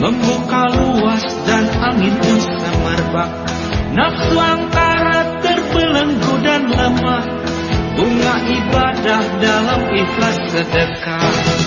Membuka luas dan angin pun semerbak. Nafsu angkara terbelenggu dan lemah Bunga ibadah dalam ikhlas sedekah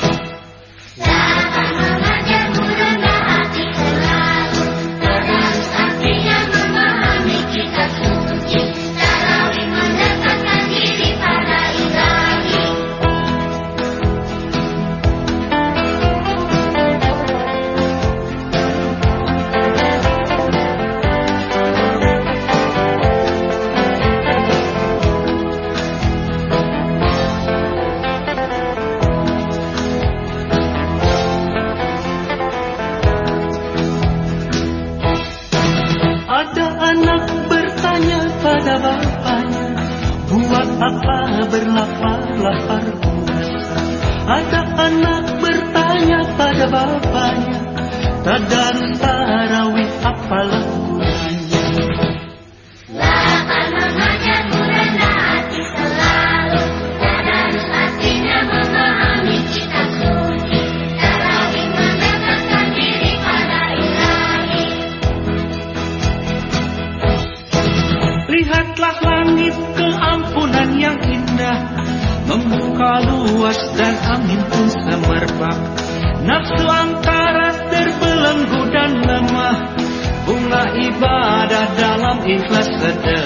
apa berlapar-lapar Ada anak bertanya pada bapaknya Tadarus keampunan yang indah. Membuka luas dan angin pun semerbak. Nafsu angkara terbelenggu dan lemah. Bunga ibadah dalam ikhlas sedekah